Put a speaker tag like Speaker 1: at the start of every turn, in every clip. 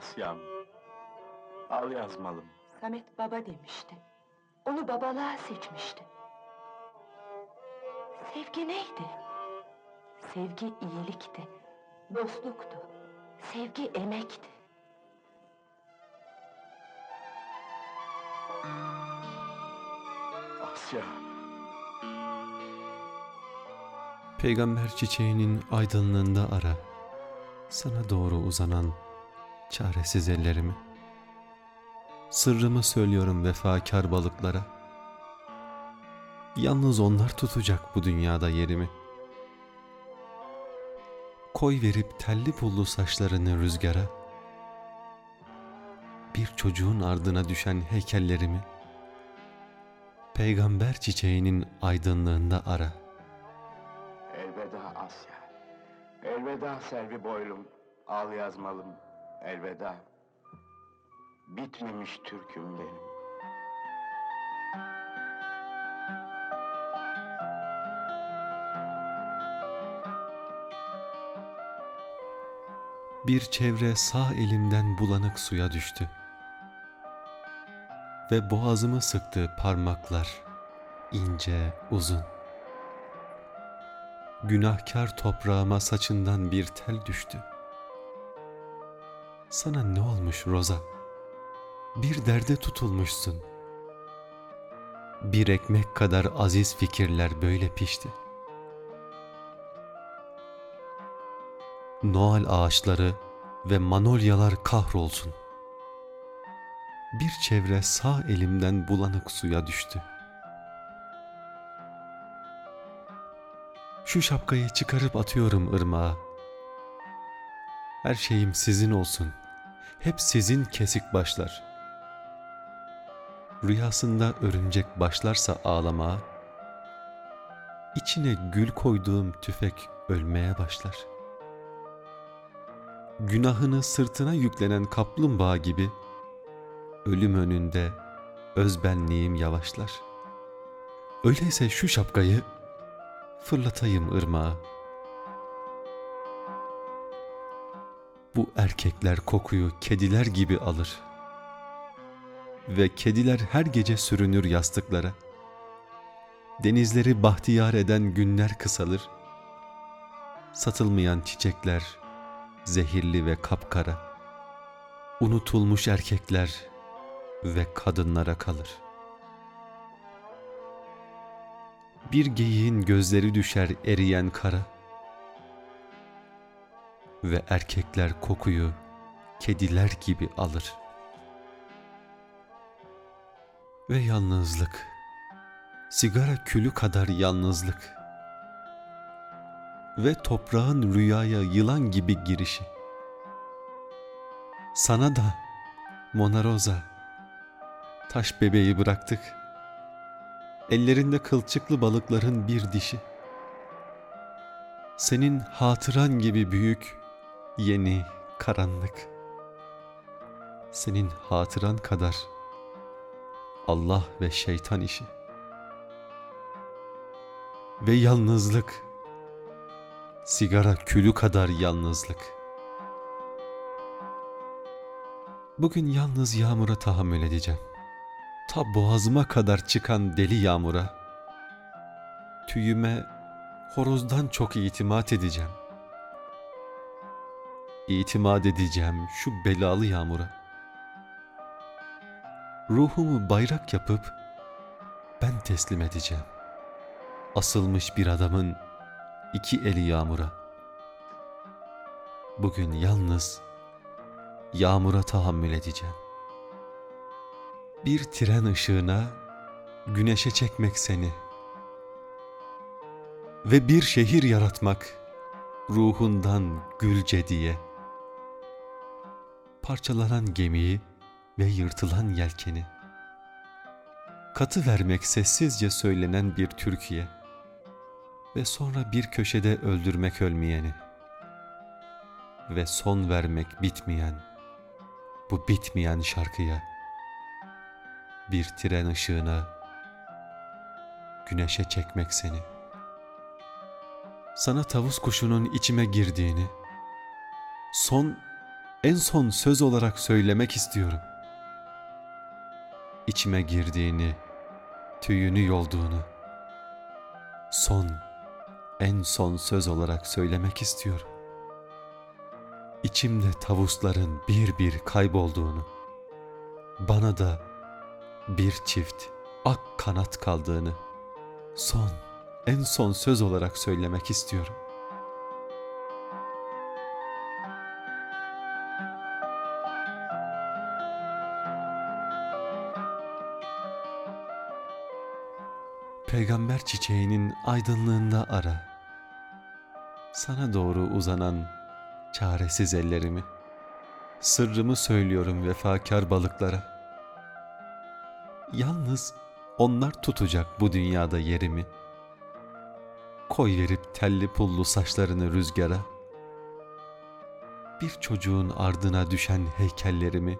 Speaker 1: Asya'm. Al yazmalım.
Speaker 2: Samet baba demişti. Onu babalığa seçmişti. Sevgi neydi? Sevgi iyilikti, dostluktu. Sevgi emekti.
Speaker 1: Asya.
Speaker 3: Peygamber çiçeğinin aydınlığında ara, sana doğru uzanan çaresiz ellerimi. Sırrımı söylüyorum vefakar balıklara. Yalnız onlar tutacak bu dünyada yerimi. Koy verip telli pullu saçlarını rüzgara. Bir çocuğun ardına düşen heykellerimi. Peygamber çiçeğinin aydınlığında ara.
Speaker 1: Elveda Asya. Elveda Selvi boylum. Al yazmalım. Elveda. Bitmemiş türküm benim.
Speaker 3: Bir çevre sağ elimden bulanık suya düştü. Ve boğazımı sıktı parmaklar, ince, uzun. Günahkar toprağıma saçından bir tel düştü. Sana ne olmuş Roza? Bir derde tutulmuşsun. Bir ekmek kadar aziz fikirler böyle pişti. Noel ağaçları ve manolyalar kahrolsun. Bir çevre sağ elimden bulanık suya düştü. Şu şapkayı çıkarıp atıyorum ırmağa. Her şeyim sizin olsun. Hep sizin kesik başlar. Rüyasında örümcek başlarsa ağlamaya, içine gül koyduğum tüfek ölmeye başlar.'' günahını sırtına yüklenen kaplumbağa gibi ölüm önünde özbenliğim yavaşlar. Öyleyse şu şapkayı fırlatayım ırmağa. Bu erkekler kokuyu kediler gibi alır. Ve kediler her gece sürünür yastıklara. Denizleri bahtiyar eden günler kısalır. Satılmayan çiçekler zehirli ve kapkara. Unutulmuş erkekler ve kadınlara kalır. Bir geyiğin gözleri düşer eriyen kara ve erkekler kokuyu kediler gibi alır. Ve yalnızlık, sigara külü kadar yalnızlık ve toprağın rüyaya yılan gibi girişi. Sana da Mona Rosa, taş bebeği bıraktık. Ellerinde kılçıklı balıkların bir dişi. Senin hatıran gibi büyük, yeni, karanlık. Senin hatıran kadar Allah ve şeytan işi. Ve yalnızlık sigara külü kadar yalnızlık. Bugün yalnız yağmura tahammül edeceğim. Ta boğazıma kadar çıkan deli yağmura. Tüyüme horozdan çok itimat edeceğim. İtimat edeceğim şu belalı yağmura. Ruhumu bayrak yapıp ben teslim edeceğim. Asılmış bir adamın iki eli yağmura. Bugün yalnız yağmura tahammül edeceğim. Bir tren ışığına güneşe çekmek seni ve bir şehir yaratmak ruhundan gülce diye. Parçalanan gemiyi ve yırtılan yelkeni. Katı vermek sessizce söylenen bir Türkiye ve sonra bir köşede öldürmek ölmeyeni ve son vermek bitmeyen bu bitmeyen şarkıya bir tren ışığına güneşe çekmek seni sana tavus kuşunun içime girdiğini son en son söz olarak söylemek istiyorum. İçime girdiğini, tüyünü yolduğunu, son, en son söz olarak söylemek istiyorum. İçimde tavusların bir bir kaybolduğunu, bana da bir çift ak kanat kaldığını, son, en son söz olarak söylemek istiyorum. Peygamber çiçeğinin aydınlığında ara. Sana doğru uzanan çaresiz ellerimi. Sırrımı söylüyorum vefakar balıklara. Yalnız onlar tutacak bu dünyada yerimi. Koy verip telli pullu saçlarını rüzgara. Bir çocuğun ardına düşen heykellerimi.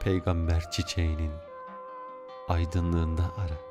Speaker 3: Peygamber çiçeğinin aydınlığında ara.